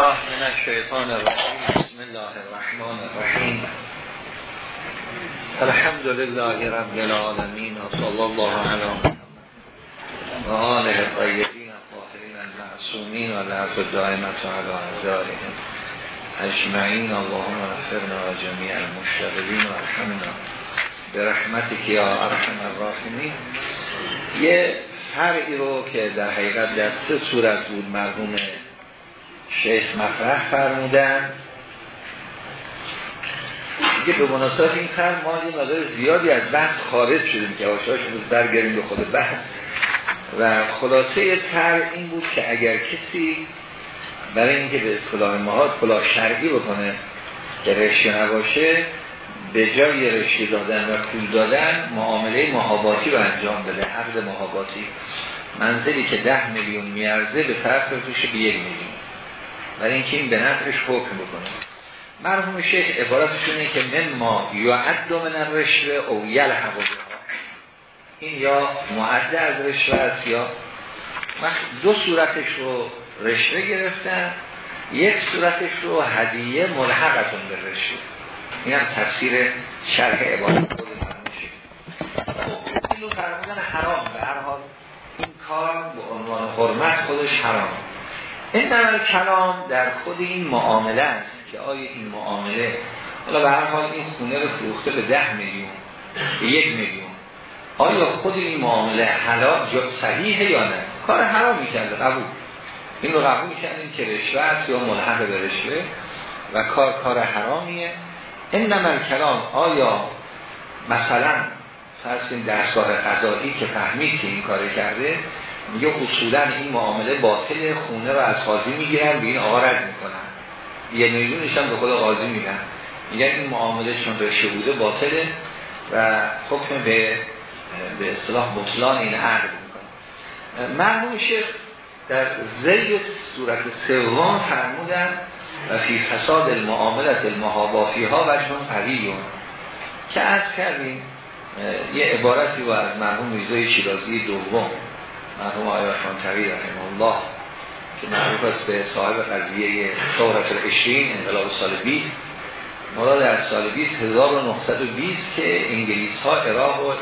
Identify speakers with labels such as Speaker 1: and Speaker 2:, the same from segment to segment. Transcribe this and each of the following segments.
Speaker 1: من الشیطان الرجیم. بسم الله الرحمن الرحیم. الحمد لله رب العالمین و الله علی محمد و آله الطیبین الطاهرین المعصومین و لعب دائمت علی اعزائهم اجمعین. اللهم اغفرنا و جمیع المشتغلین و برحمتك یا ارحم الراحمین. یه فرعی رو که در حقیقت در سه صورت بود مرحوم شیخ مفرح فرمودن. دیگه به مناسبت این فرم ما یه مقدار زیادی از بحث خارج شدیم که هاشاش بود برگردیم به خود بحث. و خلاصه تر این بود که اگر کسی برای اینکه به اصطلاح مهاد کلاه شرعی بکنه که رشته نباشه به جای رشته دادن و پول دادن معامله محاباتی رو انجام بده عقد محاباتی منزلی که ده میلیون میارزه به طرف توش به یک میلیون. برای اینکه این به نفعش حکم بکنه. مرحوم شیخ عبارتشون اینه که من ما یعد من الرشوه او یلحق این یا معد از رشوه است یا دو صورتش رو رشوه گرفتن یک صورتش رو هدیه ملحقتون به رشوه. این هم تفسیر شرح عبارت خود رو فرمودن حرام به هر حال این کار به عنوان حرمت خودش حرام. این در کلام در خود این معامله است که آیا این معامله حالا به هر حال این خونه رو فروخته به ده میلیون به یک میلیون آیا خود این معامله حلال صحیحه یا نه؟ کار حرام می‌کرده قبول. این رو قبول می‌کردیم که رشوه است یا ملحق به رشوه و کار کار حرامیه. این نمر کلام آیا مثلا فرض این درسگاه قضایی که فهمید که این کار کرده میگه اصولا این معامله باطل خونه رو از قاضی می‌گیرن به این آقا می‌کنن. یه میلیونش هم به خود قاضی میدن. میگن این معامله چون رشته بوده باطله و حکم به به اصطلاح بطلان این عقد می‌کنه. مرحوم شیخ در زید صورت سوم فرمودن و فی فساد المعاملت المحابافی ها و چون قویون که از کردیم یه عبارتی رو از مرحوم میزای شیرازی دوم مرحوم آیا شانتری رحمه الله که معروف است به صاحب قضیه ثورت الاشرین انقلاب سال 20 مراد از سال 20 1920 که انگلیس ها عراق رو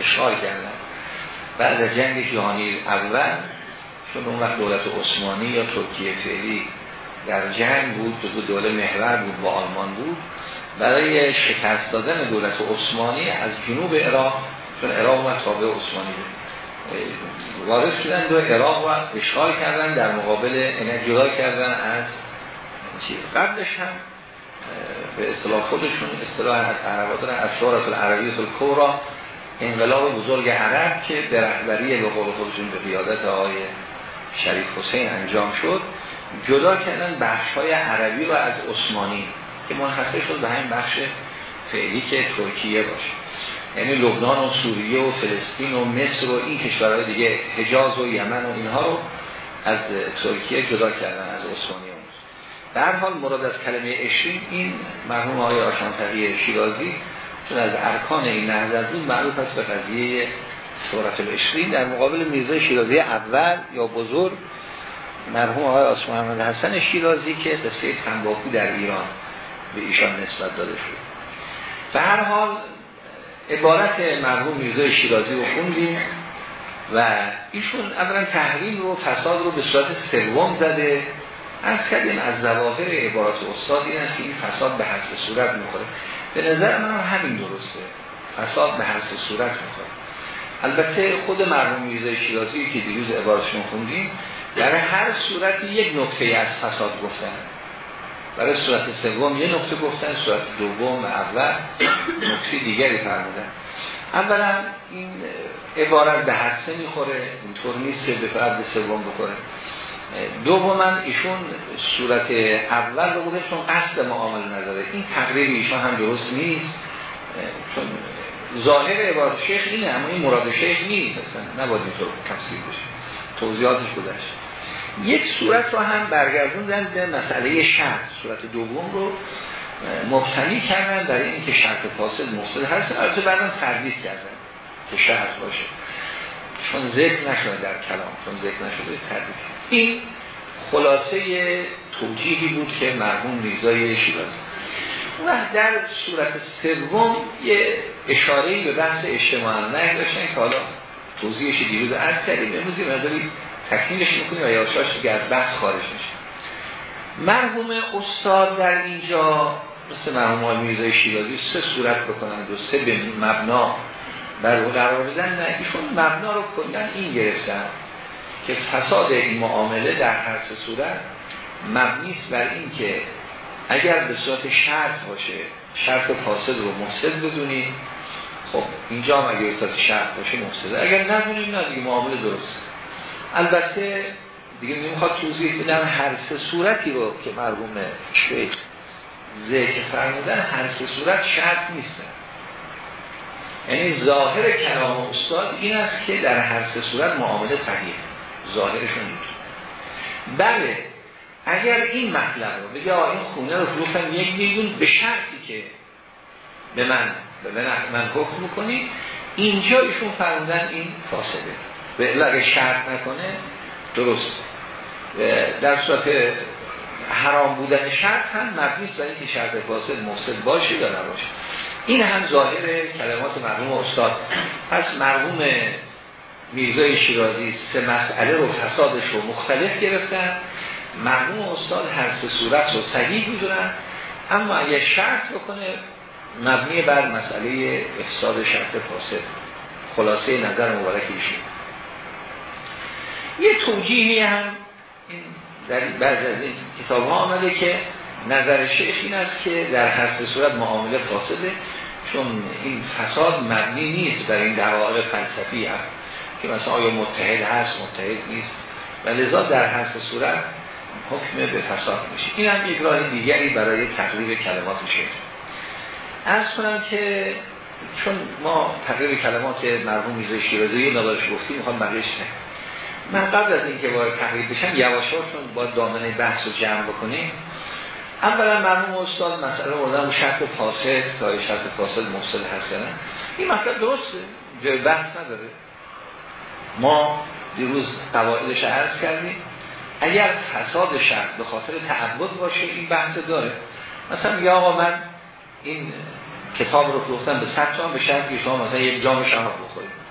Speaker 1: اشغال کردن. بعد از جنگ جهانی اول چون اون وقت دولت عثمانی یا ترکیه فعلی در جنگ بود که دوله محور بود با آلمان بود. برای شکست دادن دولت عثمانی از جنوب عراق چون عراق و تابع عثمانی بود. وارد شدن دو عراق و اشغال کردن در مقابل اینه جدا کردن از چیز. قبلش هم به اصطلاح خودشون اصطلاح از عربا دارن از شورت العربیت الکورا انقلاب بزرگ عرب که در رهبری به قول خودشون به قیادت آقای شریف حسین انجام شد جدا کردن بخش های عربی رو از عثمانی که منحصر شد به همین بخش فعلی که ترکیه باشه. یعنی لبنان و سوریه و فلسطین و مصر و این کشورهای دیگه حجاز و یمن و اینها رو از ترکیه جدا کردن از عثمانی در حال مراد از کلمه اشرین این مرحوم آقای آشانتقی شیرازی چون از ارکان این نهضت بود معروف است به قضیه صورت الاشرین در مقابل میرزا شیرازی اول یا بزرگ مرحوم آقای آسم محمد حسن شیرازی که قصه تنباکو در ایران به ایشان نسبت داده شد. به هر حال عبارت مرحوم میرزا شیرازی رو خوندیم و ایشون اولا تحریم رو فساد رو به صورت سوم زده. از کردیم از زواهر عبارات استاد این است که این فساد به هر صورت می‌خوره. به نظر من همین درسته. فساد به هر صورت می‌خوره. البته خود مرحوم میرزا شیرازی که دیروز عبارتشون خوندیم در هر صورت یک نکته از فساد گفتن. برای صورت سوم یه نکته گفتن صورت دوم اول نکته دیگری فرمودن. اولا این عبارت به حسه می‌خوره اینطور نیست که به فرد سوم بخوره. دوما ایشون صورت اول رو بوده چون قصد معامل نداره. این تقریب ایشون هم درست نیست. چون ظاهر عبارت شیخ اینه اما این مراد شیخ نیست. نباید اینطور تفسیر بشه. توضیحاتش گذشت. یک صورت رو هم برگردوندن به مسئله شرط. صورت دوم رو مبتنی کردن برای اینکه شرط فاسد مفسد هست البته بعدم تردید کردن که شرط باشه. چون ذکر نشده در کلام چون ذکر نشده تردید این خلاصه توجیهی بود که مرحوم میرزای شیرازی. و در صورت سوم یه اشاره به بحث اجتماع نه داشتن که حالا توضیحش دیروز عرض کردیم. امروز یه مقداری تکمیلش می‌کنیم و یاشاش دیگه از بحث خارج میشه. مرحوم استاد در اینجا مثل مرحوم آقای میرزای شیرازی سه صورت بکنند و سه به مبنا بر او قرار بدن نه ایشون مبنا رو کلا این گرفتن که فساد این معامله در هر سه صورت مبنیست بر این که اگر به صورت شرط باشه شرط فاسد رو مفسد بدونیم خب اینجا هم اگر به صورت شرط باشه مفسده. اگر ندونیم نه دیگه معامله درست. البته دیگه نمی‌خواد توضیح بدم هر سه صورتی رو که مرحوم شیخ ذکر فرمودن هر سه صورت شرط نیستن یعنی ظاهر کلام استاد این است که در هر سه صورت معامله صحیح ظاهرشون نیست. بله اگر این مطلب رو بگه این خونه رو فروختم یک میلیون به شرطی که به من به من حکم می‌کنی اینجا ایشون فرمودن این فاسده به اگر شرط نکنه درست. در صورت حرام بودن شرط هم مبنیست برای اینکه شرط فاسد مفسد باشه یا نباشه. این هم ظاهر کلمات مرحوم استاد. پس مرحوم میرزای شیرازی سه مسئله رو فسادش رو مختلف گرفتن. مرحوم استاد هر سه صورت رو صحیح می‌دونن. اما اگه شرط بکنه مبنی بر مسئله افساد شرط فاسد. خلاصه نظر مبارک ایشون یه توجیهی هم. در بعض از این کتاب ها آمده که نظر شیخ این است که در هر صورت معامله فاسده چون این فساد مبنی نیست بر این دقایق فلسفی هم. که مثلا آیا متحد هست متحد نیست. و لذا در هر صورت حکم به فساد میشه. این هم یک راه دیگری برای تقریب کلمات شیخ. از کنم که چون ما تقریب کلمات مرحوم میزه شیرازی یه ندارش گفتیم می‌خوام بقیش نه. من قبل از اینکه وارد تقریب بشم با دامنه بحث رو جمع بکنیم. اولا مرحوم استاد مسئله مردن شرط فاسد تا شرط فاسد هست نه. این مطلب درسته جای بحث نداره. ما دیروز قواعدش عرض کردیم. اگر فساد شرط به خاطر تعبد باشه این بحث داره. مثلا یا آقا من این کتاب رو فروختم به 100 تومن به شرط که شما مثلا یک جام شراب بخورید.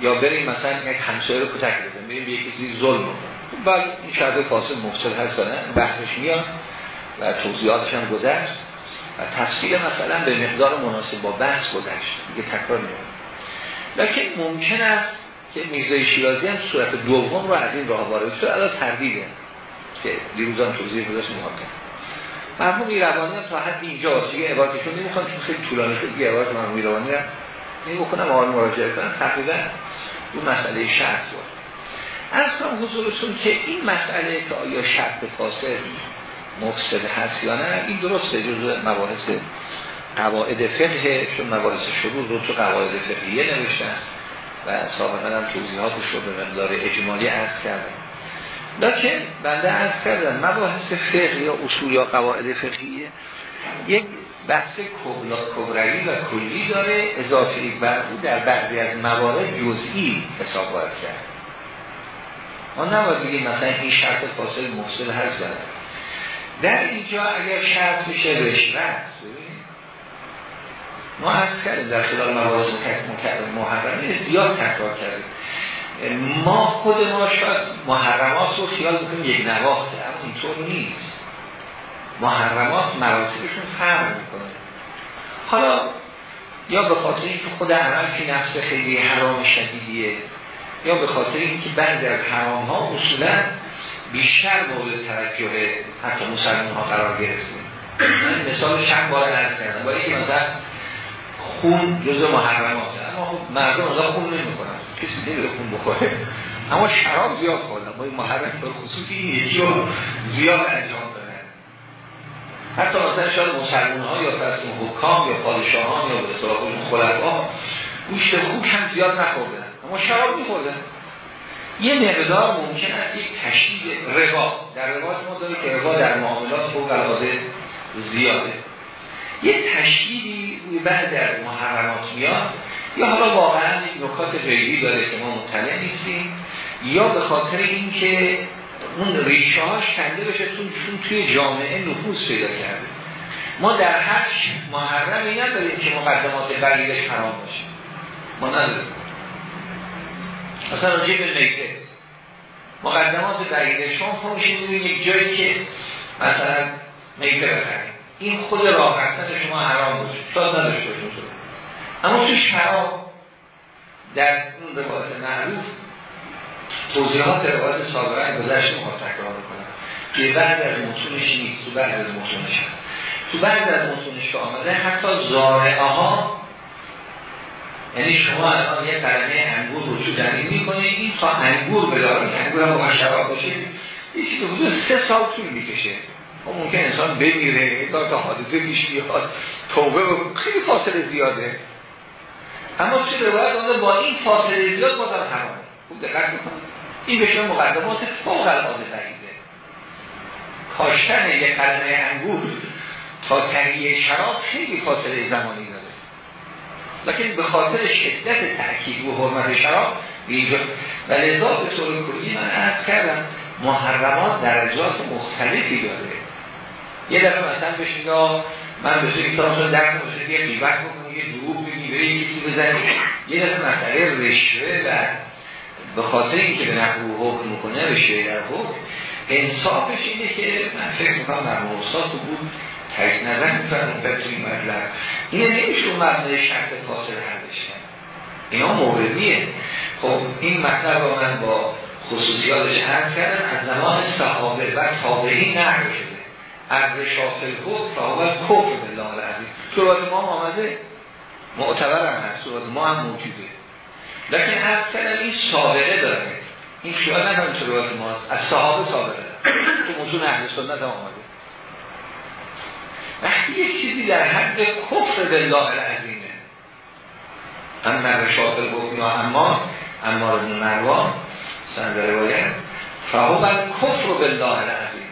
Speaker 1: یا بریم مثلا یک همسایه رو کتک بزنیم بریم یک چیزی ظلم بعد این شرط فاسد مفسد هست نه بحثش میاد و توضیحاتش هم گذشت. و تفصیل مثلا به مقدار مناسب با بحث گذشت. دیگه تکرار میاد لکن ممکن است که میرزای شیرازی هم صورت دوم رو از این راه وارد شد. الان تردیده که دیروزان توضیح گذاشت محاکم. مرحوم ایروانی هم تا حد اینجا دیگه عبارتشون نمی‌خوام چون خیلی طولانی شد. عبارت مرحوم ایروانی هم نمی‌کنم آن مراجعه کنم. تقریبا اون مسئله شرط بود. از حضورتون که این مسئله که آیا شرط فاسد مفسد هست یا نه این درسته جزء مباحث قواعد فقه چون مباحث شروع رو تو قواعد فقهیه نوشتن و سابقا هم توضیحاتش رو به مقدار اجمالی عرض کردم. لیکن بنده عرض کردم مباحث فقه یا اصول یا قواعد فقهیه یک بحث کبروی و کلی داره. اضافی بر او در بعضی از موارد جزئی حساب باید کرد. ما نباید بگیم مثلا این شرط فاصل مفصل هست داره در اینجا اگر شرط میشه رشوت ما از کردیم در خلال مواز محرمه زیاد تکرار کردیم. ما خود ما شاید محرمات رو خیال بکنیم یک نواخته اما اینطور نیست. محرمات مراتبشون فرق می‌کنه. حالا یا به خاطر اینکه خود عمل که نفس خیلی حرام شدیدیه یا به خاطر اینکه بعضی از حرام ها اصولا بیشتر مورد توجه حتی مسلمان ها قرار گرفته. من مثال چند بار عرض کردم. با اینکه مثلا خون جزء محرماته اما خب مردم ازا خون نمی کنن کسی نمیره خون بخوره. اما شراب زیاد خوردن. این محرم به خصوصی این یکی زیاد انجام حتی مثلا شاید مسلمان ها یا فرسون حکام یا پادشاهان یا به اصطلاح خلفا گوشت خوک هم زیاد نخوردن اما شراب میخوردن یه مقدار ممکن است یک تشدید ربا در روایت ما داره که ربا در معاملات فوق العاده زیاده. یه تشدیدی روی بعد از محرمات میاد. یا حالا واقعا نکات غیبی داره که ما مطلع نیستیم. یا به خاطر اینکه اون ریشه هاش کنده بشه چون توی جامعه نفوذ پیدا کرده. ما در هر محرمی نداریم که مقدمات بقیهش حرام باشه. ما نداریم. مثلا راجع به میته مقدمات بقیه شما فهمشین یک جایی که مثلا میته بخرید. این خود راه شما حرام باشه. شاید نداشته باشون شده اما تو شراب در اون روایت معروف توضیحات روایت سابقه گذشت ما تکرار می‌کنم که بعد از متونش نیست تو بعد از متونش هست تو بعد از متونش که آمده حتی زارعه ها یعنی شما الان یه قلمه انگور رو تو زمین می‌کنه این تا انگور بداره انگور هم با شراب باشه یه چیز حدود سه سال طول می‌کشه. و خب ممکن انسان بمیره تا حادثه پیش بیاد توبه خیلی فاصله زیاده. اما چه روایت آنه با این فاصله زیاد بازم حرامه. خوب دقت می‌کنه این بشه مقدمات فوق العاده بعیده کاشتن یک قلمه انگور تا تهیه شراب خیلی فاصله زمانی داره. لیکن به خاطر شدت تأکید و حرمت شراب و لذا به طور کلی من عرض کردم محرمات درجات مختلفی داره. یه دفعه مثلا بشین من به این سراتون درک باشه یه قیبت بکنی یه دروب بگی بره یکی بزنی یه دفعه مسئله رشوه و به خاطر اینکه به نحو حکم می‌کنه رشوه در حکم انصافش اینه که من فکر می‌کنم در موساد بود تجد نظر میفرمون به توی مطلب. اینه نمیشه اون مبنای شرط فاصل کرد اینا موردیه. خب این مطلب رو من با خصوصیاتش حرف کردم از زمان صحابه و تابعی نقل شده. عرض شافل خود صحابه کفر بالله العظیم. صورت ما آمده؟ معتبر هست. صورت ما هم موجوده. لیکن هر این سابقه داره. این خیال نکنم صورت ماست. از صحابه سابقه. تو موضوع اهل سنت هم آمده. وقتی یک چیزی در حد کفر بالله العظیمه. نرشاط الحکم یا اما اما رو مروا سند روایت. فهو بر کفر بالله العظیم.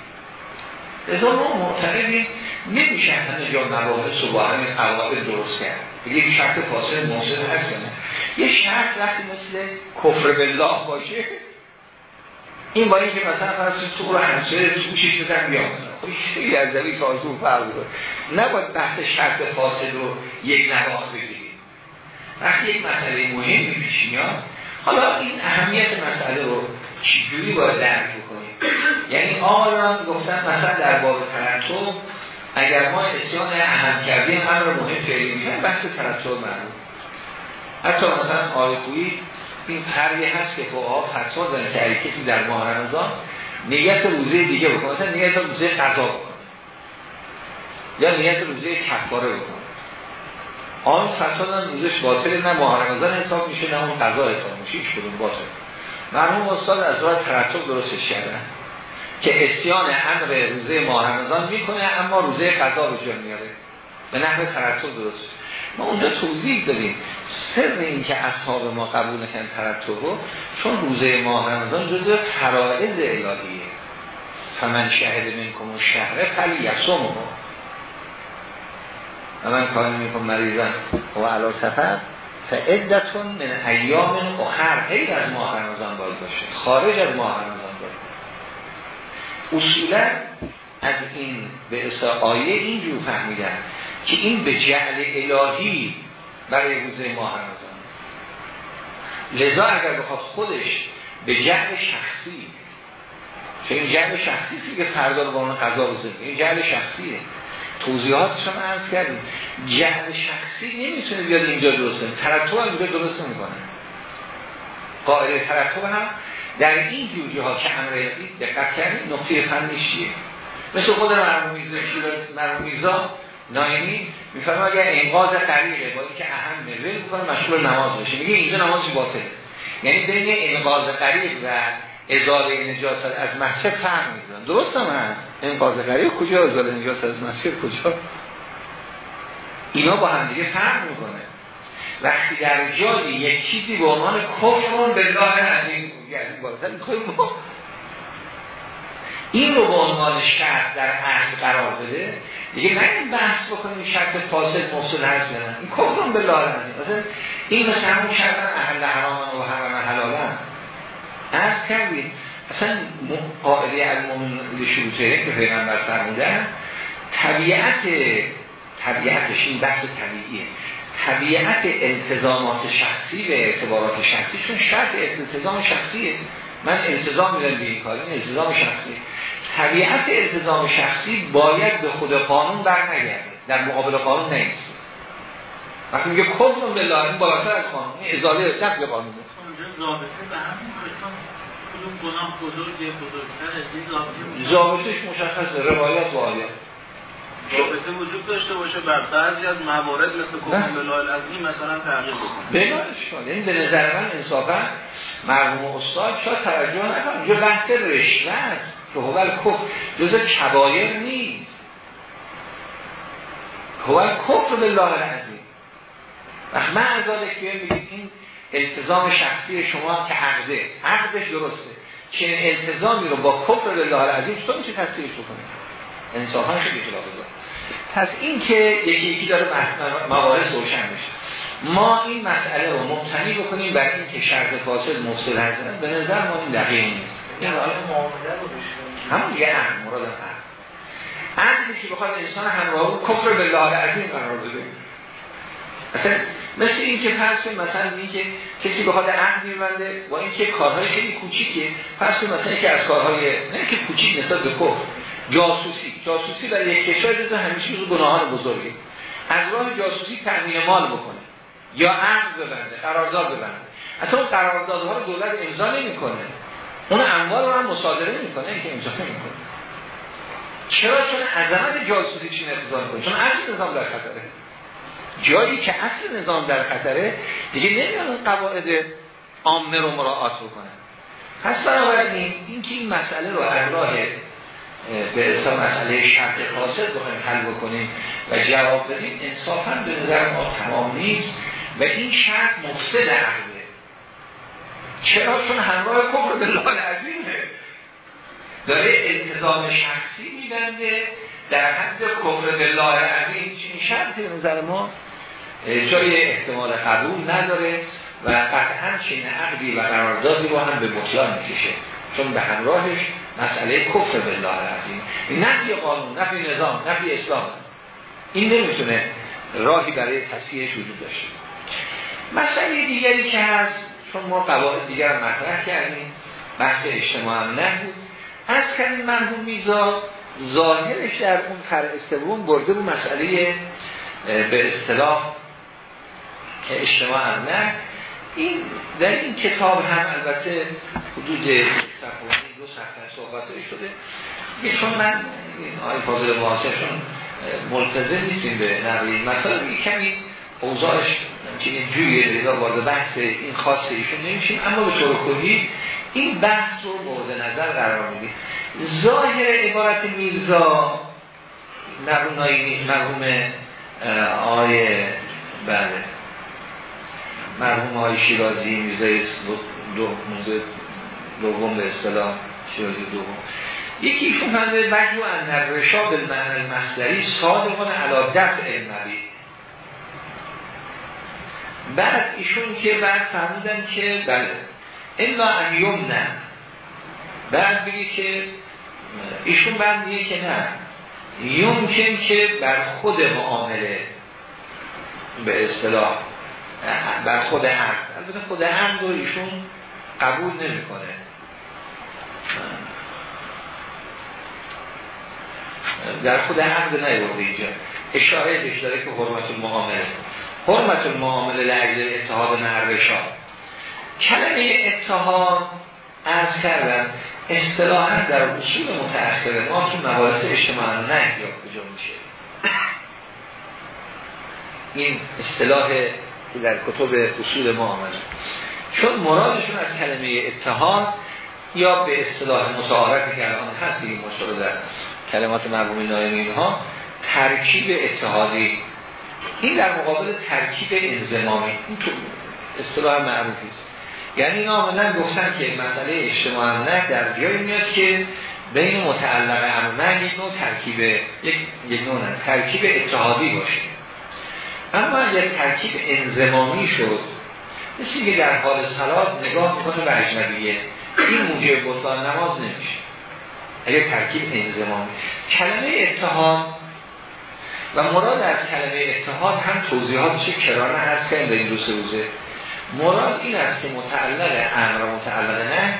Speaker 1: ازا ما معتقدیم نمیشه همه جا مباحث و با همین قواعد درست کرد. یک شرط فاصل موصل هست یه شرط وقتی مثل کفر بالله باشه. این با اینکه مثلا فرض تو رو همسایه تو گوشش بزن بیام خب خیلی از زمین سازون فرق داره نباید بحث شرط فاسد رو یک نواخت بگیریم. وقتی یک مسئله مهمی پیش میاد حالا این اهمیت مسئله رو چجوری باید درک بکنیم؟ یعنی آقایان گفتن مثلا در باب ترتب اگر ما اسیان اهم کردیم امر مهم فعلی می‌کنیم بحث ترتب مرمون حتی مثلا آیتویی این فرقی هست که فقها فتوا دارن که اگه کسی در ماه رمضان نیت روزه دیگه بکنه مثلا نیت روزه قضا بکنه. یا نیت روزه کفاره بکنه. آن فتوا دارن روزش باطل نه ماه رمضان حساب میشه نه اون قضا حساب میشه هیچ کدوم باطل. مرحوم استاد از راه ترتب درستش کردن. که استیان امر روزه ماه رمضان می‌کنه اما روزه قضا رو جا میاره. به نحو ترتب درست ما اونجا توضیح داریم سر این که اصحاب ما قبول نکن ترتب رو چون روزه ماه رمضان جزء فرائض الهیه. فمن شهد منکم و شهره فلی یسوم و من کار میکن مریضن و علا سفر فعدتون من ایام اخر. غیر از ماه رمضان باید باشه. خارج از ماه رمضان. اصولا از این به آیه اینجور فهمیدن که این به جعل الهی برای روزه ماه رمضان. لذا اگر بخواد خودش به جعل شخصی چه این جعل شخصی که فردا رو با اون قضا روزه این جعل شخصیه. توضیحاتش هم عرض کردیم. جعل شخصی نمی‌تونه بیاد اینجا درست کنه. ترتب هم اینجا درست نمی‌کنه. قاعده ترتب هم در این جوجه ها که امر دقت کردیم نقطه فنیشیه مثل خود مرموم میزا نایمی میفرما اگر انقاذ قریقه با اینکه اهم نزل می‌کنه مشغول نماز بشه میگه اینجا نمازی باطل. یعنی بین انقاذ قریق و ازاله نجاست از مسجد فرق می‌کنن درست هم هست. انقاذ قریق کجا ازاله نجاست از مسجد کجا؟ اینا با هم دیگه فرق می‌کنه وقتی در جایی یک چیزی به عنوان کفرون بالله از این بالاتر این رو به عنوان شرط در عهد قرار بده. دیگه نه این بحث بکنیم شرط فاسد مفسد هست نه. این کفرون به لازم مثلا این مثل همون شرط اهل حرام و حرم حلالن از کردیم. اصلا قاعده المؤمن شروطه که پیغمبر فرمودن طبیعت طبیعتش این بحث طبیعیه. طبیعت التزامات شخصی به اعتبارات شخصی چون شرط التزام شخصیه. من التزام میدم به این کار این التزام شخصی طبیعت التزام شخصی باید به خود قانون بر نگرده در مقابل قانون نیست. وقتی میگه کفر بالله این بالاتر از قانون این ازاله
Speaker 2: به قانونه
Speaker 1: ضابطش مشخصه روایات و آیات
Speaker 2: رابطه وجود داشته باشه بر بعضی از موارد مثل بالله از این مثلا تغییر بکنه.
Speaker 1: بگاش یعنی به نظر من انصافا مرحوم استاد شاید توجه نکنم جو بحث رشوه است که هول کفر جز کبایر نیست. هول کفر بالله العظیم. وقت من از که میگید این التزام شخصی شما که عقده عقدش درسته. که التزامی رو با کفر بالله العظیم تو میشه تصدیقش بکنید؟ انصافا خیلی خلاف پس این که یکی یکی داره موارد روشن میشه. ما این مسئله رو مبتنی بکنیم بر این که شرط فاصل مفصل هستن به نظر ما این دقیق نیست. همون دیگه هم مراد هم عقلی که بخواد انسان همراه کفر بالله العظیم قرار بده مثلا مثل این که فرض مثلا این که کسی بخواد عقد میبنده با این که کارهای خیلی کوچیکه فرض مثلا که از کارهای نه که کوچیک نسبت به کفر. جاسوسی. جاسوسی برای یک کشور جز همیشه رو گناهان بزرگی از راه جاسوسی تامین مال بکنه. یا عقد ببنده قرارداد ببنده. اصلا اون قراردادها رو دولت امضا نمی‌کنه. اون اموال رو هم مصادره می‌کنه اینکه امضا نمی‌کنه. چرا؟ چون عظمت جاسوسی چی نظام کنه چون اصل نظام در خطره. جایی که اصل نظام در خطره دیگه نمیان قواعد عامه رو مراعات بکنه پس بنابراین این که این مسئله رو از راه به اصلا مسئله شرط قاصد بخوایم حل بکنیم و جواب بدیم انصافا به نظر ما تمام نیست و این شرط مفسد عقله چرا؟ چون همراه کفر به لال عظیمه داره التزام شخصی میبنده در حد کفر به لال عظیم چین شرط به نظر ما؟ جای احتمال قبول نداره و قطعا چین عقدی و قراردادی رو هم به بطلان می‌کشه. چون به همراهش مسئله کفر بالله العظیم. نفی قانون نفی نظام نفی اسلام. این نمی‌تونه راهی برای تصحیحش وجود داشته مسئله دیگری که هست چون ما قواعد دیگر مطرح کردیم بحث اجتماع هم نبود. از کردیم مرحوم میزا ظاهرش در اون خر استبون برده بود مسئله به اصطلاح اجتماع هم نه. این در این کتاب هم البته حدود صفحه دو صفحه صحبت شده چون من این آقای فاضل معاصرشون ملتزم نیستیم به نقلی مثلا یه کمی اوضاعش این جویه لیدا وارد بحث این خاص ایشون نمیشیم. اما به طور کلی این بحث رو مورد نظر قرار میدیم. ظاهر عبارت میرزا مرحوم آقای بله مرحوم های شیرازی موزه دوم به اصطلاح. شیرازی دوم. یکی ایشون فرمده وجه ان رشا به معنی مصدری صادقان علا دفع المری بعد ایشون که بعد فرمودن که بله الا ان نه بعد بگی که ایشون بعد میگه که نه. یمکن که بر خود معامله به اصطلاح بر خود عقد البته خود عقد رو ایشون قبول نمی‌کنه. در خود عقد نیورده اینجا. اشاره داره که حرمت المعامله. حرمت المعامله لعجل اتحاد نرشا کلمه اتحاد از کردن اصطلاحا در اصول متأخر ما تو مباحث اجتماع نه یا کجا میشه. این اصطلاح که در کتب اصول ما آمده. چون مرادشون از کلمه اتحاد یا به اصطلاح متعارفی که الان هست این در کلمات مرحوم نایمی ها ترکیب اتحادی. این در مقابل ترکیب انزمامی این تو اصطلاح معروفی است. یعنی اینا آمدن گفتن که مسئله اجتماع نه در جایی میاد که بین متعلق امر یک نوع ترکیب یک, یک نوع ترکیب اتحادی باشه. اما اگر ترکیب انزمامی شد مثل که در حال سلات نگاه می‌کنه به اجنبیه این موجب بطلان نماز نمیشه. اگر ترکیب انزمامی کلمه اتحاد و مراد از کلمه اتحاد هم توضیحاتش کرانه هست که این دو مراد این است که متعلق امر و متعلق نه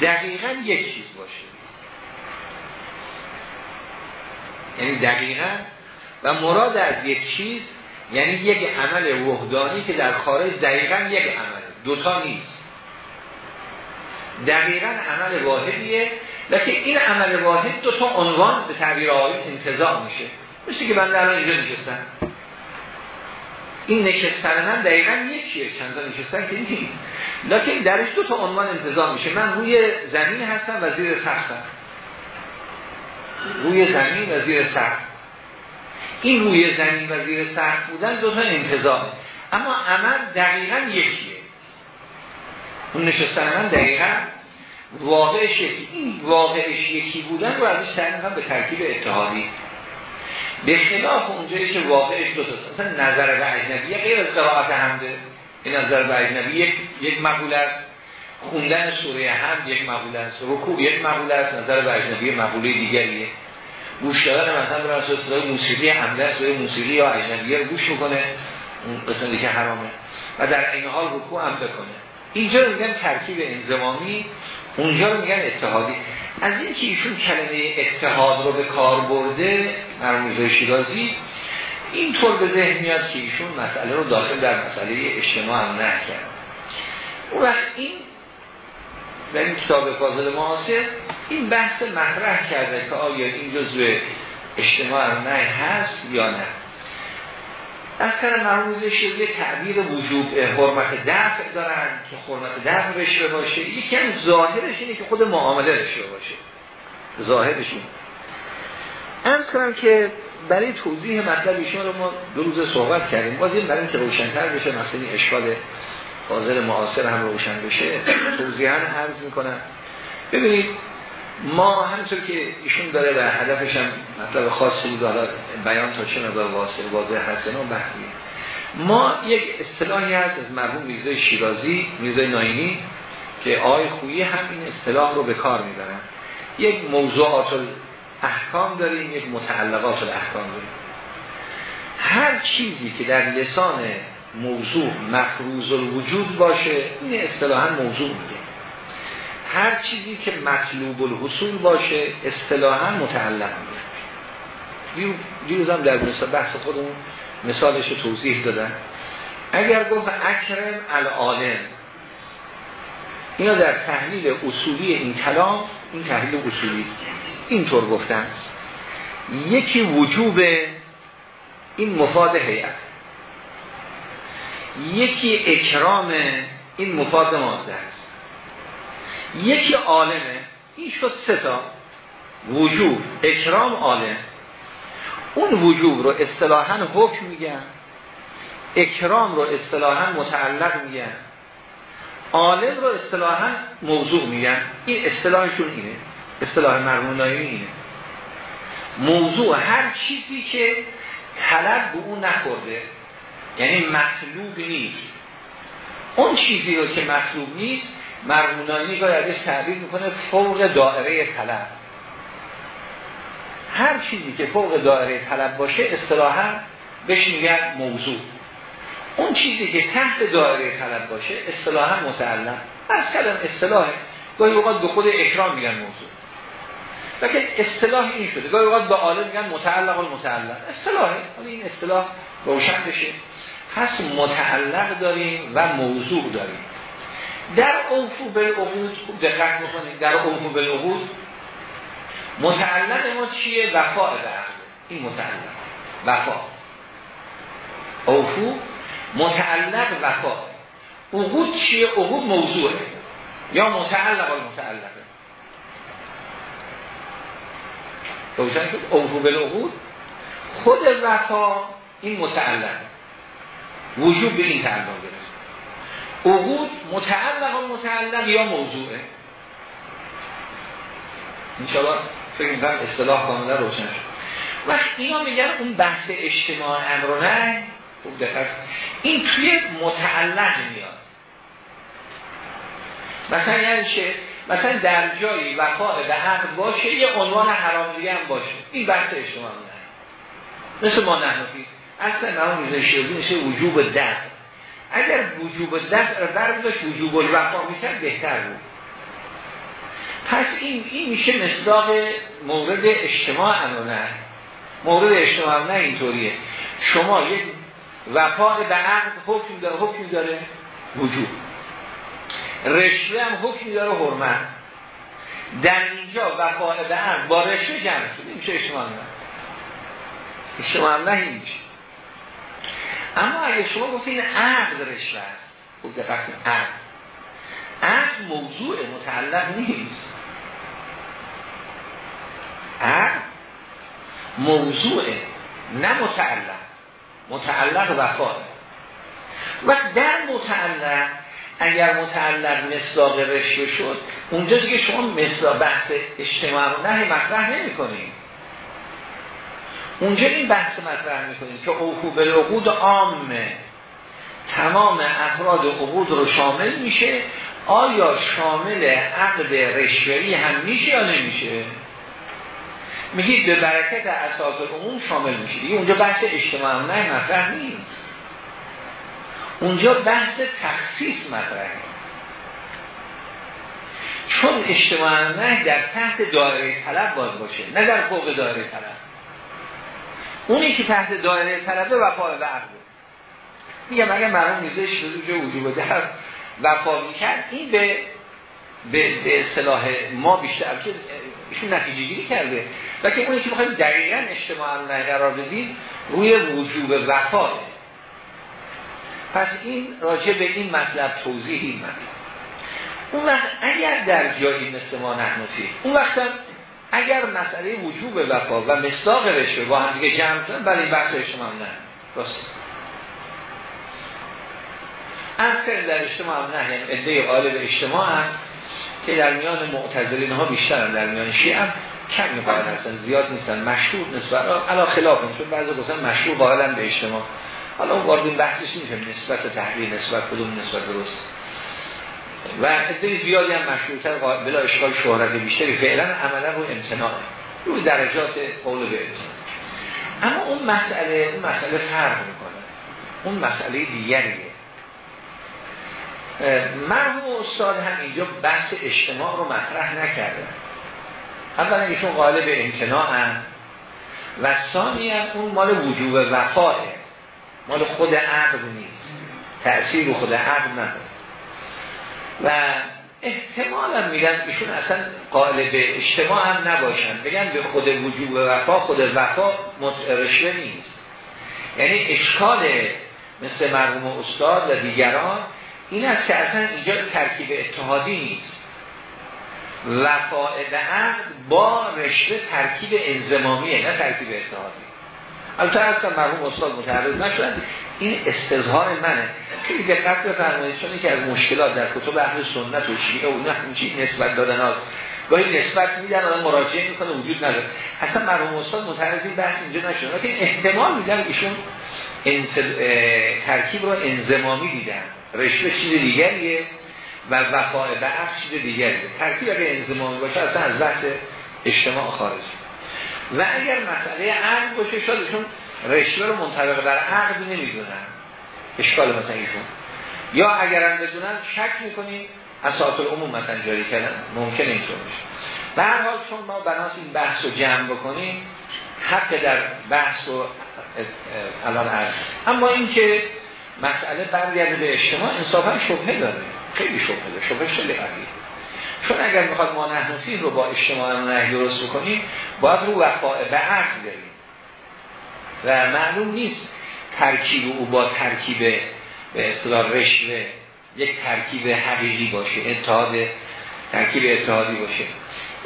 Speaker 1: دقیقا یک چیز باشه. یعنی دقیقا و مراد از یک چیز یعنی یک عمل وحدانی که در خارج دقیقا یک عمل دوتا نیست. دقیقا عمل واحدیه لیکن این عمل واحد دو تا عنوان به تعبیر آقای انتظام میشه. مثل که من در اینجا نشستم این نشستن من دقیقا یکیه چند تا نشستن که نیست. لیکن درش دو تا عنوان انتظام میشه. من روی زمین هستم و زیر سختم. روی زمین و زیر سخت. این روی زمین و زیر سخت بودن دو تا انتظامه اما عمل دقیقا یکیه. اون نشستن من دقیقا واقعش یکی این واقعش یکی بودن رو ازش تعریف به ترکیب اتحادی. به خلاف اونجایی که واقعش دو تا نظر به اجنبیه غیر از قرائت حمده این نظر به اجنبی یک یک مقوله است. خوندن سوره حمد یک مقوله است. رکوع یک مقوله است نظر به اجنبی مقوله دیگریه. گوش دادن مثلا برای صدای موسیقی حمده صدای موسیقی یا اجنبیه رو گوش می‌کنه. اون قسمتی که حرامه. و در این حال رکوع هم بکنه. اینجا میگن ترکیب انزمامی اونجا میگن اتحادی. از این که ایشون کلمه اتحاد رو به کار برده مرموزه شیرازی اینطور به ذهن میاد که ایشون مسئله رو داخل در مسئله اجتماع هم نکرد اون وقت این در این کتاب فاضل معاصر این بحث مطرح کرده که آیا این جزء اجتماع نه هست یا نه. اصلا مرموزش یه تعبیر وجوب حرمت دفع دارن که حرمت دفع بشه باشه. یکی هم ظاهرش اینه که خود معامله رشته باشه. ظاهرشون ارز کنم که برای توضیح مطلب ایشون رو ما دو روز صحبت کردیم. بازیم برای اینکه روشنتر بشه مثلا اشکال فاضل معاصر هم روشن بشه توضیحا عرض می‌کنم. ببینید ما همینطور که ایشون داره و هدفش هم مطلب خاصی بود حالا بیان تا چه مقدار واضح واضح هست و بحثی ما یک اصطلاحی هست از مرحوم میرزای شیرازی میرزای ناینی که آی خویی هم این اصطلاح رو به کار می‌برن. یک موضوعات احکام داریم یک متعلقات الاحکام داریم. هر چیزی که در لسان موضوع مفروض الوجود باشه این اصطلاحا موضوع میگه هر چیزی که مطلوب الحصول باشه اصطلاحا متعلق دیروز در بحث خودمون مثالش توضیح دادن اگر گفت اکرم العالم اینا در تحلیل اصولی این کلام این تحلیل اصولی است. اینطور گفتن. یکی وجوب این مفاد هیئت. یکی اکرام این مفاد ماده است. یکی عالمه این شد سه تا. وجوب اکرام عالم. اون وجوب رو اصطلاحا حکم میگن اکرام رو اصطلاحا متعلق میگن. عالم رو اصطلاحا موضوع میگن. این اصطلاحشون اینه اصطلاح مرمونایی اینه. موضوع هر چیزی که طلب به اون نخورده یعنی مطلوب نیست. اون چیزی رو که مطلوب نیست مرمونانی ازش تعبیر می‌کنه فوق دائره طلب. هر چیزی که فوق دائره طلب باشه اصطلاحا بهش میگن موضوع. اون چیزی که تحت دائره طلب باشه اصطلاحا متعلق. از کلم اصطلاحه گاهی اوقات به خود اکرام میگن موضوع. لیکن اصطلاح این شده. گاهی اوقات به عالم میگن متعلق و متعلق اصطلاحه این اصطلاح روشن بشه. پس متعلق داریم و موضوع داریم. در اوفو بالعقود خوب دقت بکنید. در اوفو بالعقود متعلق ما چیه؟ وفا به این متعلق. وفا اوفو متعلق وفا عقود چیه؟ عقود موضوعه. یا متعلق و متعلقه. روشن شد؟ اوفو بالعقود خود وفا این متعلق. وجود به این تعلق گرفت. عقود متعلق و متعلق یا موضوعه؟ انشاءالله فکر می‌کنم اصطلاح کاملا روشن شد. وقت اینا میگن اون بحث اجتماع امر نه خوب دقت. این توی متعلق میاد. مثلا یعنی چه؟ مثلا در جایی وقاع به عقد باشه یه عنوان حرام دیگه هم باشه. این بحث اجتماع نه مثل ما نحنفی اصلا نام میزه میشه وجوب دفع اگر وجوب دفع برداشت وجوب الوقا می‌کرد بهتر بود. پس این این میشه مصداق مورد اجتماع نه مورد اجتماع نه اینطوریه. شما یک وفاء به عقد حکم داره حکم داره وجود رشوه هم حکم داره حرمت. در اینجا وفاء به عقد با رشوه جمع شده میشه اجتماع نه اجتماع نه میشه اما اگه شما گفتین عقد رشوه است خوب دقت عقد عقد موضوع متعلق نیست. عقد موضوع نه متعلق متعلق وفا و در متعلق اگر متعلق مصداق رشوه شد اونجا که شما مصداق بحث اجتماع رو نه مطرح نمی کنیم اونجا این بحث مطرح می‌کنیم که اوفو بالعقود عامه. تمام افراد عقود رو شامل میشه. آیا شامل عقد رشوهی هم میشه یا نمیشه؟ میگید به برکت اساس عموم شامل میشه. اونجا بحث اجتماع نه مطرح نیست. اونجا بحث تخصیص مطرحه. چون اجتماع نه در تحت دایره طلب باید باشه نه در فوق دایره طلب. اونی که تحت دایره طلبه وفا به عقده میگم اگر مرام میزه شروع وجوب در وفا می‌کرد این به به, به اصطلاح ما بیشتر ایشون نتیجه گیری کرده. که اونی که بخوایم دقیقا اجتماع نه قرار بدیم روی وجوب وفا پس این راجع به این مطلب توضیحی مطلب اون وقت اگر در جایی مثل ما نحنفی اون وقت اگر مسئله وجوب وفا و مصداق رشوه با هم دیگه جمع کنن برای بحث اجتماع نه. راست از در اجتماع نه یعنی ادهی غالب اجتماع هم که در میان معتزلین ها بیشتر در میان شیعه هم کم می‌خواهد هستن زیاد نیستن مشهور نسبت علا خلاف چون بعضی گفتن مشهور قائلن به اجتماع. حالا وارد این بحثش نیست نسبت تحلیل نسبت کدوم نسبت درست. و عده زیادی هم مشهورتر بلا اشکال شهرت بیشتری. فعلا عملا رو امتناعه رو درجات قول به امتناع. اما اون مسئله اون مسئله فرق می‌کنه. اون مسئله دیگریه. مرحوم استاد هم اینجا بحث اجتماع رو مطرح نکرده. اولا ایشون غالب امتناع هم. و ثانی هم اون مال وجوب وفاه مال خود عقل نیست. تأثیر خود عقل نداره. و احتمالا میگن ایشون اصلا قالب اجتماع هم نباشن. بگن به خود وجوب وفا خود وفا رشوه نیست. یعنی اشکال مثل مرحوم استاد و دیگران این است که اصلا اینجا ترکیب اتحادی نیست. وفاء عقد با رشته ترکیب انزمامیه نه ترکیب اتحادی. البته اصلا مرحوم استاد متعرض نشدن. این استظهار منه. خیلی دقت بفرمایید چون که از مشکلات در کتب اهل سنت و شیعه و نه نسبت دادن هاست. گاهی نسبت میدن آدم مراجعه می‌کنه وجود نداره. اصلا مرحوم استاد متعرض این بحث اینجا نشد. لیکن احتمال میدن ایشون ترکیب رو انزمامی دیدن. رشته چیز دیگریه و وفاء به عقل چیز دیگریه. ترکیب اگر انزمامی باشه اصلا از وقت اجتماع خارج. و اگر مسئله عقل باشه شاید رشته رو منطبق بر عقل نمی‌دونن. اشکال مثلا ایشون. یا اگر هم بدونن شک می‌کنیم اساطر عموم مثلا جاری کردن. ممکن اینطور باشه. به هر حال چون ما بناس این بحث رو جمع بکنیم حق در بحث رو الان عرض. اما اینکه مسئله برگرده به اجتماع انصافا شبهه داره. خیلی شبهه داره. شبهه خیلی قویه. چون اگر می‌خواد ما نحنفی رو با اجتماع نهی درست بکنیم باید رو وفاء به عقل داریم و معلوم نیست ترکیب او با ترکیب به اصطلاح رشوه یک ترکیب حقیقی باشه اتحاد ترکیب اتحادی باشه.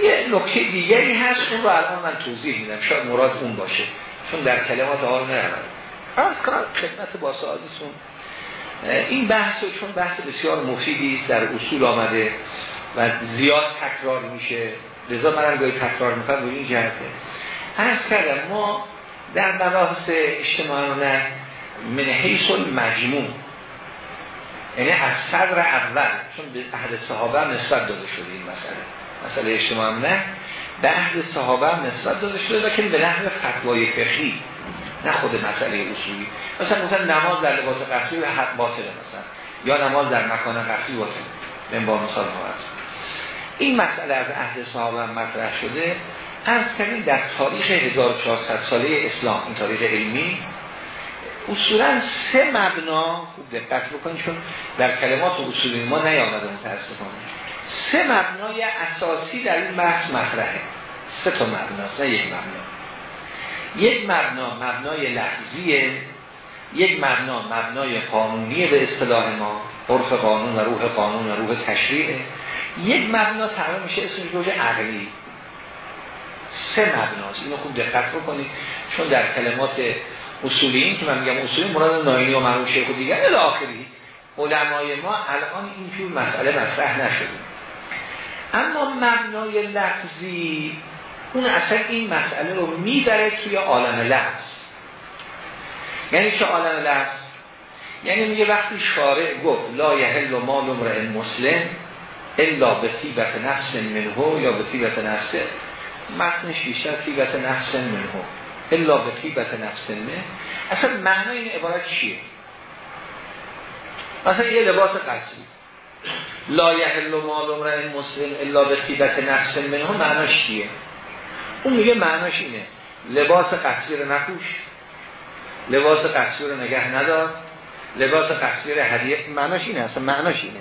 Speaker 1: یه نکته دیگری هست اون رو الان من توضیح میدم. شاید مراد اون باشه چون در کلمات آن نرمد. از کنم خدمت با سعادیتون این بحث چون بحث بسیار مفیدی در اصول آمده و زیاد تکرار میشه. لذا منم گاهی تکرار می‌کنم به این جهته از کردم ما در مباحث اجتماع نه من حیث المجموع یعنی از صدر اول چون به اهل صحابه هم نسبت داده شده این مسئله. مسئله اجتماع نه به اهل صحابه هم نسبت داده شده که به نحو فتوای فقهی. نه خود مسئله اصولی. مثلا مثلا نماز در لباس قصری و حق باطله مثلا. یا نماز در مکان قصری باطله من با مثال هست این مسئله از اهل صحابه هم مطرح شده. از کنید در تاریخ 1400 ساله اسلام این تاریخ علمی اصولا سه مبنا خوب دقت بکنید چون در کلمات اصولی ما نیامده متاسفانه. سه مبنای اساسی در این بحث مطرحه. سه تا مبناست نه یک مبنا. یک مبنا مبنای لحظیه یک مبنا مبنای قانونی به اصطلاح ما عرف قانون و روح قانون و روح تشریعه یک مبنا تمام میشه اسمش روح عقلی. سه مبناست اینو خوب دقت بکنید. چون در کلمات اصولی که من میگم اصولی مراد ناینی و مرحوم شیخ و دیگر الاخری علمای ما الان اینجور مسئله مطرح نشده. اما مبنای لفظی اون اصلا این مسئله رو می‌بره توی عالم لفظ. یعنی چه عالم لفظ؟ یعنی میگه وقتی شارع گفت لا یحل مال امرئ مسلم الا به طیبت نفس منه یا به طیبت نفس متنش بیشتر طیبت نفس منه. الا به طیبت نفس منه. اصلا معنای این عبارت چیه؟ مثلا یه لباس قصری. لا یحل مال امرئ مسلم الا به طیبت نفس منه. معناش چیه؟ اون میگه معناش اینه. لباس قصری رو نپوش. لباس قصری رو نگه ندار. لباس قصری رو هدیه. معناش اینه. اصلا معناش اینه.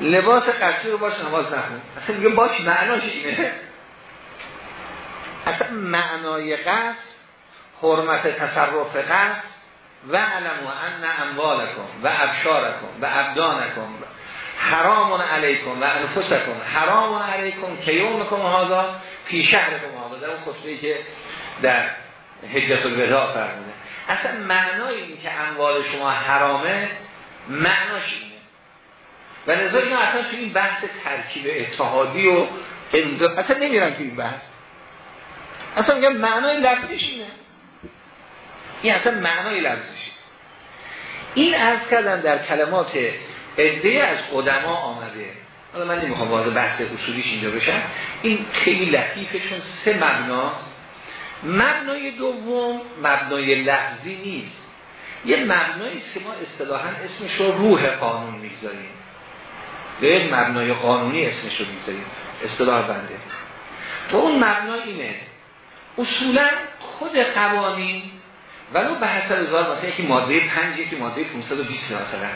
Speaker 1: لباس قصری رو باش نماز نخون. اصلا میگه باش معناش اینه. اصلا معنای قصد حرمت تصرف قصد و علمو ان اموالکم و ابشارکم و ابدانکم حرام علیکم و انفسکم حرام علیکم که یومکم هذا فی شهرکم هذا. در اون خطبه که در حجت الوداع فرمونه اصلا معنای این که اموال شما حرامه معناش اینه. و لذا اینا اصلا تو این بحث ترکیب اتحادی و اصلا نمیرن تو این بحث. اصلا میگم معنای لفظش اینه. این اصلا معنای لفظش. این از کردم در کلمات عده از قدما آمده. حالا من نمی‌خوام وارد بحث اصولیش اینجا بشم. این خیلی لطیفه چون سه مبناست مبنای دوم مبنای لفظی نیست. یه مبنایی که ما اصطلاحا اسمش رو روح قانون می‌گذاریم. به مبنای قانونی اسمش رو می‌گذاریم. اصطلاح بنده. و اون مبنا اینه. اصولا خود قوانین ولو به حسب هزار مثلا یکی ماده 5 یکی ماده 520 مثلا.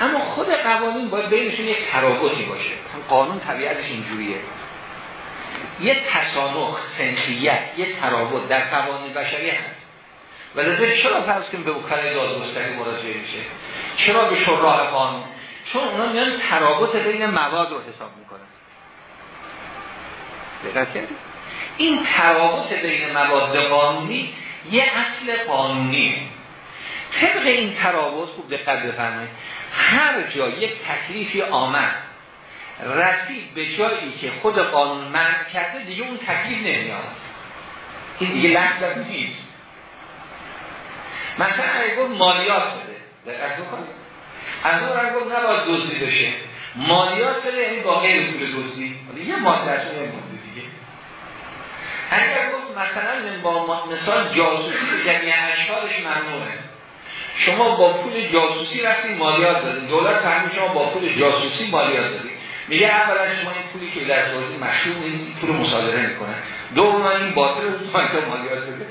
Speaker 1: اما خود قوانین باید بینشون یک ترابطی باشه. مثلا قانون طبیعتش اینجوریه. یه تسانخ سنخیت یه ترابط در قوانین بشری هست. ولی چرا فرض کنیم به وکلای دادگستری مراجعه میشه؟ چرا به شراح قانون چون اونا میان ترابط بین مواد رو حساب می‌کنن. دقت کردید این ترابط بین مواد قانونی یه اصل قانونی طبق این ترابط خوب دقت بفرمایید هر جا یک تکلیفی آمد رسید به جایی که خود قانون منع کرده دیگه اون تکلیف نمیاد این دیگه لحظه نیست. مثلا اگه مالیات بده. دقت بکنید. از اون رو گفت نباید دزدی بشه. مالیات بده یعنی با غیر پول دزدی. یه ماده. اگر گفت مثلا با مثال جاسوسی جمعی اشکالش ممنوعه. شما با پول جاسوسی رفتید مالیات دادید دولت فهمید شما با پول جاسوسی مالیات دادید میگه اولا شما این پولی که در سازی مشروع نیست پول مصادره می‌کنه. دوم این باطل رو مالیات بده.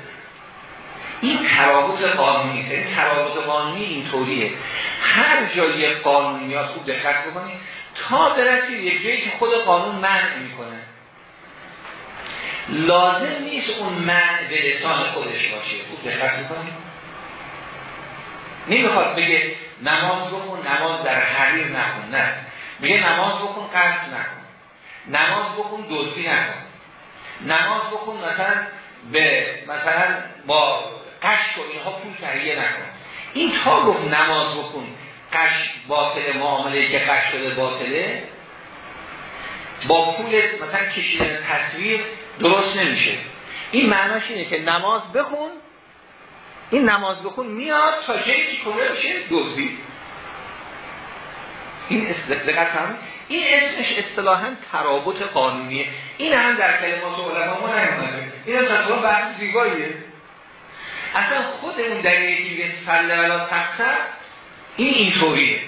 Speaker 1: این ترابط قانونی این ترابط قانونی اینطوریه. هر جایی قانونی میاد خوب دقت بکنید تا برسید یک جایی که خود قانون منع می‌کنه. لازم نیست اون منع به لسان خودش باشه. خوب دقت می‌کنید نمی‌خواد بگه نماز بخون نماز در حریر نخون نه. میگه نماز بخون قصد نکن نماز بخون دزدی نکن نماز بخون مثلا به مثلا با قش و اینها پول تهیه نکن. این تا گفت نماز بکن قش باطل معامله که قش شده باطله با پول مثلا کشیدن تصویر درست نمیشه. این معناش اینه که نماز بخون این نماز بخون میاد تا که کنه بشه دزدی. این دقت هم این اسمش اصطلاحا ترابط قانونیه. این هم در کلمات علما ما این اصطلاح بحث زیباییه. اصلا خود اون دلیلی که صلی علی تقصر این اینطوریه.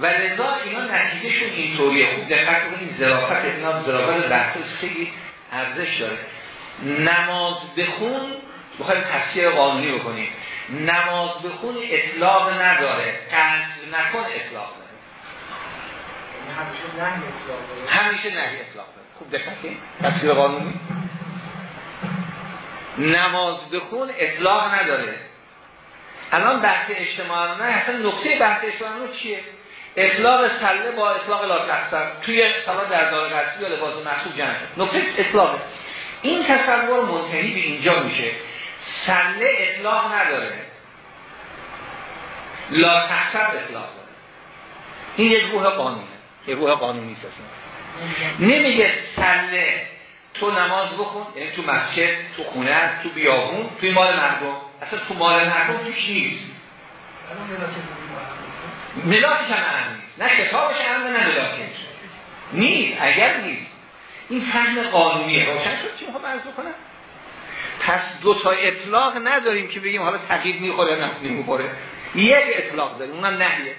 Speaker 1: و لذا اینا نتیجهشون اینطوریه. خوب دقت کنید ظرافت اینا ظرافت بحثش خیلی ارزش داره. نماز بخون بخوایم تفسیر قانونی بکنیم. نماز بخون اطلاق نداره. قصد نکن اطلاق داره. همیشه نهی اطلاق داره. خوب دقت تفسیر قانونی؟ نماز بخون اطلاق نداره. الان بحث اجتماع نه اصلا نقطه بحث اجتماع چیه؟ اطلاق سله با اطلاق لا تخصر توی سلا در دار قصدی یا لباس محصول جمع نقطه اطلاق. این تصور منتهی به اینجا میشه. سله اطلاق نداره. لا تخصر اطلاق داره. این یک روح قانونه یک روح قانونی است نمیگه سله تو نماز بخون یعنی تو مسجد تو خونه تو بیابون توی مال مردم. اصلا تو مال مردم توش نیست. ملاکش هم اهم نیست. نه کتابش اهم نه ملاکش نیست اگر نیست. این فهم قانونیه. روشن شد چی می‌خوام عرض کنم پس دو تا اطلاق نداریم که بگیم حالا تقیید می‌خوره نه نمی‌خوره یک اطلاق داریم اونم نهیه.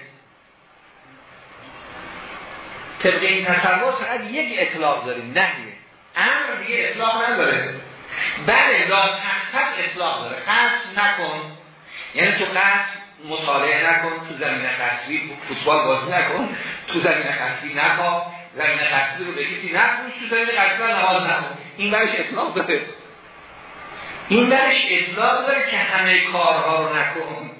Speaker 1: طبق این تصور فقط یک اطلاق داریم نهیه. امر دیگه اطلاق نداره. بله لا تحت اطلاق داره. قصد نکن. یعنی تو قصد مطالعه نکن تو زمین قصبی فوتبال بازی نکن تو زمین قصبی نکن زمین قصبی رو به کسی تو زمین قصبی نماز نکن. این برش اطلاق داره. این برش اطلاق داره که همه کارها رو نکن.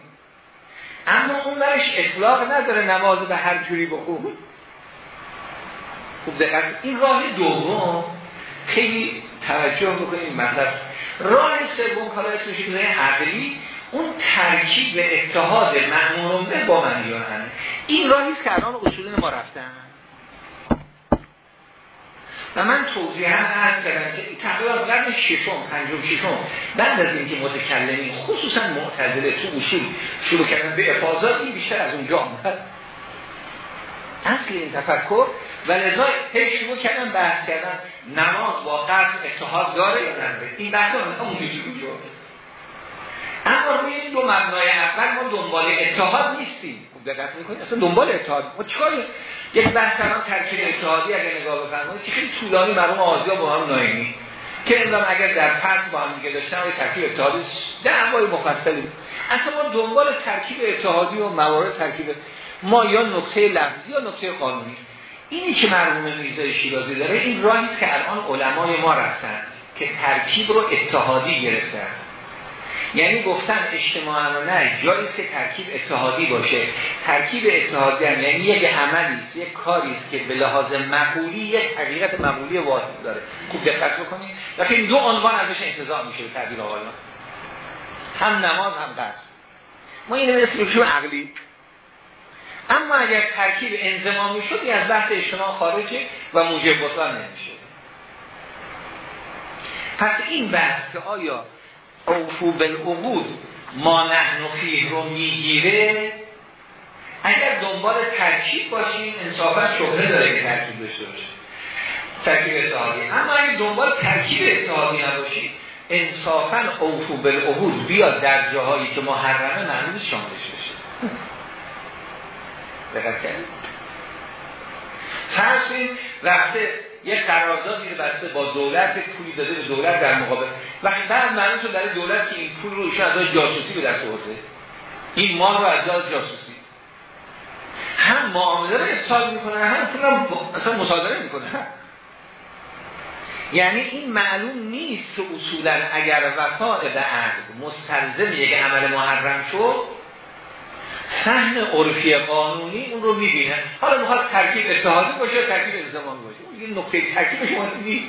Speaker 1: اما اون برش اطلاق نداره نماز به هر جوری بخون. خوب دقیق این راه دوم خیلی توجه بکنید. مطلب. راه سوم کار اسمش عقلی. اون ترکیب به اتحاد معمول با منیان این راهی که الان اصول ما رفتن. و من توضیح هم عرض کردم که تقریبا قرن ششم پنجم ششم بعد از اینکه متکلمین خصوصا معتزله تو اصول شروع کردن به افاظات این بیشتر از اونجا آمد. اصل این تفکر و لذا هی شروع کردن بحث کردن نماز با قصد اتحاد داره یا نداره این بحث اون شد اما روی این دو مبنای اول ما دنبال اتحاد نیستیم. خوب دقت می‌کنید اصلا دنبال اتحاد. ما چیکار یک بحث الان ترکیب اتحادی اگر نگاه بفرمایید که خیلی طولانی مرحوم آزیا با هم نایمی که اندام اگر در پس با هم دیگه داشتن ترکیب اتحادی دعوای مفصلی. اصلا ما دنبال ترکیب اتحادی و موارد ترکیب ما یا نقطه لفظی یا نقطه قانونی. اینی که مرحوم میرزا شیرازی داره این راهی که الان علمای ما رفتن که ترکیب رو اتحادی گرفتن. یعنی گفتن اجتماعا و نه جایی که ترکیب اتحادی باشه. ترکیب اتحادی هم یعنی یک عملی یک کاری است که به لحاظ مقولی یک حقیقت مقولی واحد داره. خوب دقت بکنید. وقتی دو عنوان ازش انتظار میشه به تعبیر آقایان. هم نماز هم قصد ما اینو مثل عقلی. اما اگر ترکیب انضمامی شد از بحث اجتماع خارجه و موجب بطلان نمیشه پس این بحث که آیا اوفو بالعقود ما نحن فیه رو می‌گیره. اگر دنبال ترکیب باشیم انصافا شبهه داره که ترکیب داشته باشه. ترکیب اتحادی اما اگر دنبال ترکیب اتحادی نباشیم انصافا اوفو بالعقود بیاد در جاهایی که محرمه معنی شاملش بشه دقت کردید؟ فرض رفته یک قراردادی رو بسته با دولت پولی داده به دولت در مقابل. وقتی بعد معلوم شد در دولت که این پول رو ایشون از جاسوسی به دست آورده. این مال رو از جاسوسی. هم معامله رو اصحاب می‌کنه هم پول رو اصلا مصادره می‌کنه یعنی این معلوم نیست که اصولا اگر وفاء به عقد مستلزم یک عمل محرم شد فهم عرفی قانونی اون رو می‌بینه حالا می‌خواد ترکیب اتحادی باشه ترکیب زمان باشه. اون نقطه ترکیب شما نیست.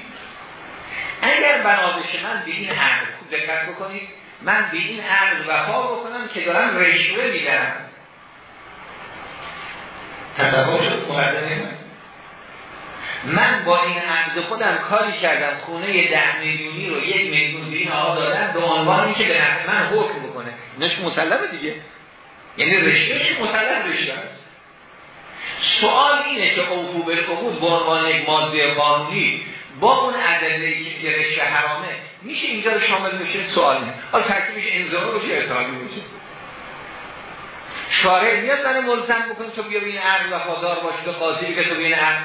Speaker 1: اگر بنابش من به این عقل خوب دقت بکنید من به این عقل وفا بکنم که دارم رشوه میدم تصور شد؟ مقدمه؟ من با این عقد خودم کاری کردم. خونه ده میلیونی رو یک میلیون به این آقا دادم به عنوانی که به من حکم بکنه. نش مسلمه دیگه. یعنی رشته مسلم رشته است. سوال اینه که اوفو بالعقود به عنوان یک ماده قانونی با اون ادله که رشوه حرامه میشه اینجا رو شامل بشه؟ سوال نه حالا ترکیبش انزوا باشه ارتحالی باشه شارع میاد من ملزم بکنه تو بیا این عقل و وفادار باشه به قاضی که تو بین عقل.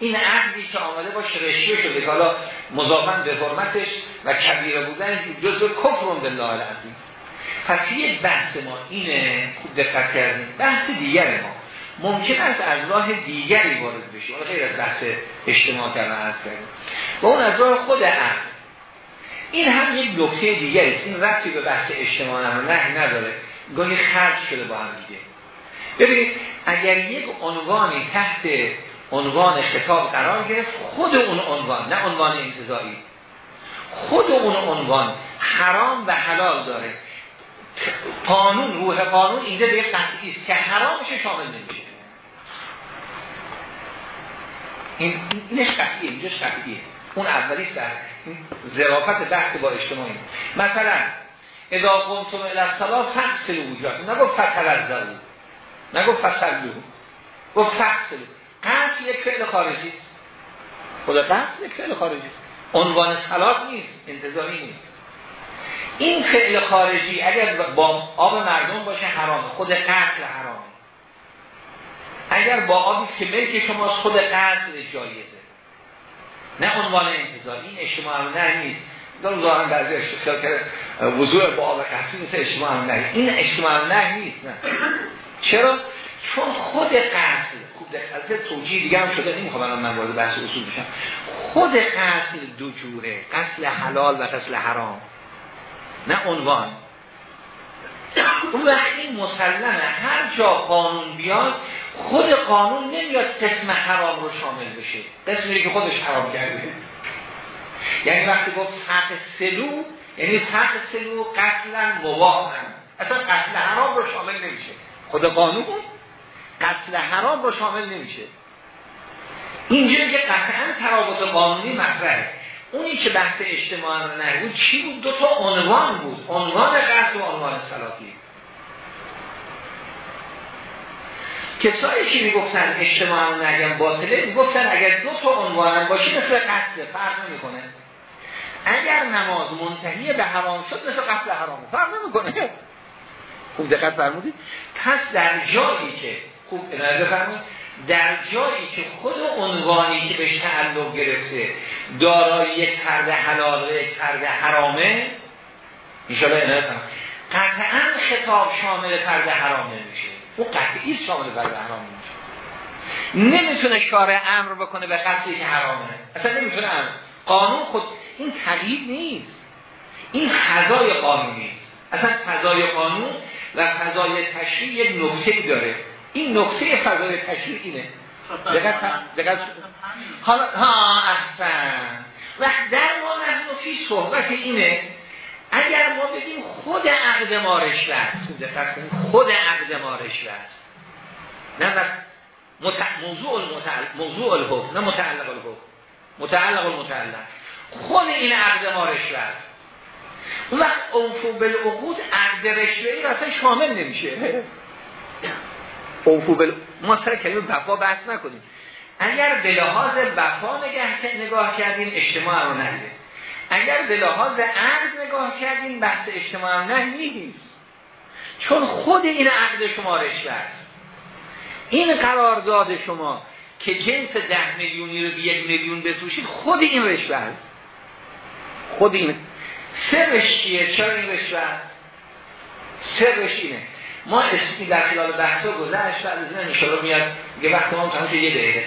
Speaker 1: این عقلی که آمده باشه رشوه شده که حالا مضافن به حرمتش و کبیره بودن جزء کفر بالله العظیم. پس یک بحث ما اینه خوب دقت کردیم. بحث دیگر ما. ممکن است از راه دیگری وارد بشه اون غیر از بحث اجتماع کردن کردیم و اون از راه خود عقل. این هم یک نکته دیگری است. این ربطی به بحث اجتماع هم نه نداره. گاهی خرج شده با هم دیگه. ببینید اگر یک عنوانی تحت عنوان خطاب قرار گرفت خود اون عنوان نه عنوان انتظایی خود اون عنوان حرام و حلال داره. قانون روح قانون اینجا به قطعی است که حرامش شامل نمیشه. این اینش قطعیه اینجاش قطعیه. اون اولیش در ظرافت بحث با اجتماعی. مثلا اذا قمتم الى الصلاه فغسلوا وجوهكم نگفت فتلزقوا نگفت فصلوا گفت فغسلوا قصد یک فعل خارجی است. خدا قصد یک فعل خارجی است. عنوان صلات نیست انتظاری نیست. این فعل خارجی اگر با آب مردم باشه حرامه. خود قتل حرامه. اگر با آبی که ملک شما خود قتل جایزه. نه عنوان انتظار. این اجتماع نه نیست. دارم ظاهرا بعضی اشتخال کرده وضوع با آب قصی مثل اجتماع نه. این اجتماع نه نیست نه. چرا؟ چون خود قتل خوب دقیقه توجیه دیگه هم شده. نمی‌خوام الان من وارد بحث اصول بشم. خود قتل دو جوره قتل حلال و قتل حرام. نه عنوان. اون وقتی مسلمه هر جا قانون بیاد خود قانون نمیاد قسم حرام رو شامل بشه. قسمی که خودش حرام کرده. یعنی وقتی گفت حق سلو یعنی حق سلو قتلا مباه هم. اصلا قتل حرام رو شامل نمیشه. خود قانون قتل حرام رو شامل نمیشه. اینجوری که قطعا ترابط قانونی مطرحه. اونی که بحث اجتماع رو نبود چی بود؟ دو تا عنوان بود. عنوان قصد و عنوان سلاتی کسایی که می‌گفتن اجتماع رو نگم باطله می‌گفتن اگر دو تا عنوان باشه مثل قصد فرق نمی‌کنه. اگر نماز منتهی به حرام شد مثل قتل حرام. فرق نمی‌کنه. خوب دقت فرمودید. پس در جایی که خوب بفرمایید در جایی که خود عنوانی که بهش تعلق گرفته دارای یک پرده حلال و یک پرده حرامه انشاءالله عنایت کنم قطعا خطاب شامل پرده حرام نمیشه او قطعی شامل پرده حرام نمیشه نمی‌تونه شارع امر بکنه به قصدی که حرامه. اصلا نمی‌تونه امر. قانون خود این تغییر نیست. این فضای قانونی. اصلا فضای قانون و فضای تشریع یک نکته داره. این نکته فضای تشریع اینه. دقیقا حالا ها احسن. و در ما نحن صحبت اینه اگر ما بگیم خود عقد ما رشوه است خود عقد ما رشوه است. نه بس موضوع المتعلق موضوع الحکم نه متعلق الحکم. متعلق المتعلق. خود این عقد ما رشوه است. اون وقت اوفو بالعقود عقد رشوه ای اصلا شامل نمیشه. اوفو بل... ما سر کلمه بفا بحث نکنیم. اگر به لحاظ بفا نگاه, کردیم اجتماع رو نهیه اگر به لحاظ عقد نگاه کردیم بحث اجتماع رو نیست چون خود این عقد شما رشوه است. این قرارداد شما که جنس ده میلیونی رو به یک میلیون بفروشید خود این رشوه است. خود این. سرش چیه؟ چرا این رشوه است؟ سرش اینه. ما اسمی در خلال بحثا گذشت بعد از این انشاءالله میاد یه وقت ما تمام یه دقیقه.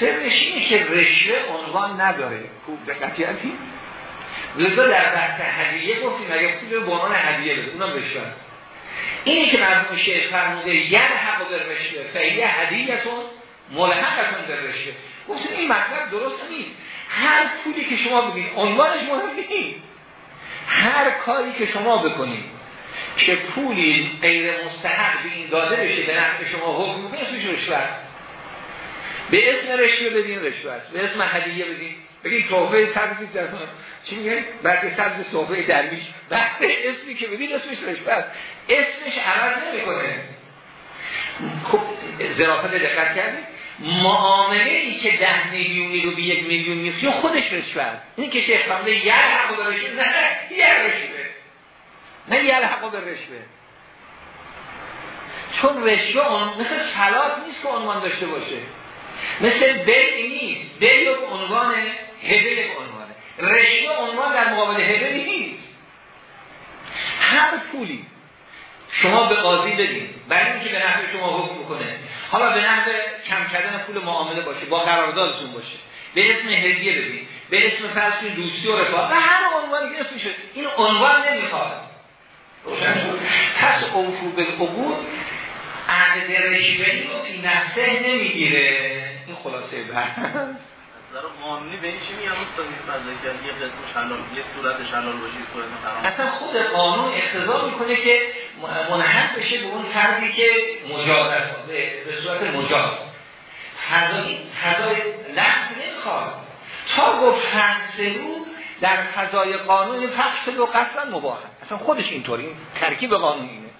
Speaker 1: سرش اینه که رشوه عنوان نداره. خوب دقتی هستی لذا در بحث هدیه گفتیم اگه خوب به عنوان هدیه بده؟ اونم رشوه است. اینی که مرموم شیخ فرموده یه حق در رشوه فعیه هدیهتون ملحقتون در رشوه. گفتیم این مطلب درست نیست. هر پولی که شما ببینید عنوانش مهم نیست. هر کاری که شما بکنید که پولی غیر مستحق به این داده بشه به نفع شما حکم به اسمش رشوه است. به اسم رشوه بدین رشوه است. به اسم هدیه بدین. بگین توفه سبزی در چی میگه؟ بعد سبز توفه درویش. بعد اسمی که بدین اسمش رشوه است. اسمش عوض نمی‌کنه. خب ظرافت دقت کردید. معامله ای که ده میلیونی رو به یک میلیون میفتی خودش رشوه این که شیخ فرموده یه حق رشوه نه یه رشوه نه یه حق به رشوه. چون رشوه اون مثل سلات نیست که عنوان داشته باشه. مثل بیع نیست بیع یک عنوان هبه یک عنوانه. رشوه عنوان در مقابل هبه نیست. هر پولی شما به قاضی بدید برای اینکه به نحو شما حکم کنه حالا به نحو کم کردن پول معامله باشه با قراردادتون باشه. به اسم هدیه بدید به اسم فرض دوستی و رفاه. و هر عنوانی که اسمش این عنوان نمی‌خواد. پس اوفو به قبول عقد رشوهی رو فی نفسه نمی‌گیره. این خلاصه بحث.
Speaker 2: قانونی به چی میگم؟ یه قسمش حلال یه صورتش حلال باشه
Speaker 1: اصلا خود قانون اقتضا می‌کنه که منحصر بشه به اون فردی که مجاز است. به صورت مجاز. فضای فضای لفظ نمی‌خواد. تا گفت در فضای قانون فقص و قصلا مباهم اصلا خودش اینطوری. ترکیب قانون اینه.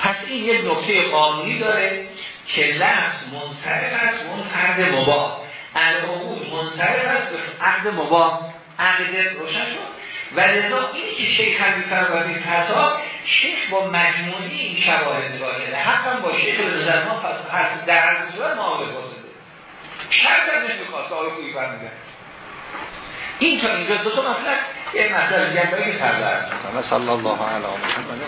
Speaker 1: پس این یک نکته قانونی داره که لفظ منصرف است اون فرد مباه العقود منصرف است به عقد مباه عقد روشن شد. و لذا اینی که شیخ حبیب فرابردی فضا شیخ با مجموعی این شواهد نگاه کرده حقا با شیخ ما پس در هر صورت معامله فاسده شرط از نمی‌خواد که آقای خوبی فرمیدن این تا اینجا دو تا مطلب یه مطلب دیگه که می‌کنم صلی الله علیه و محمد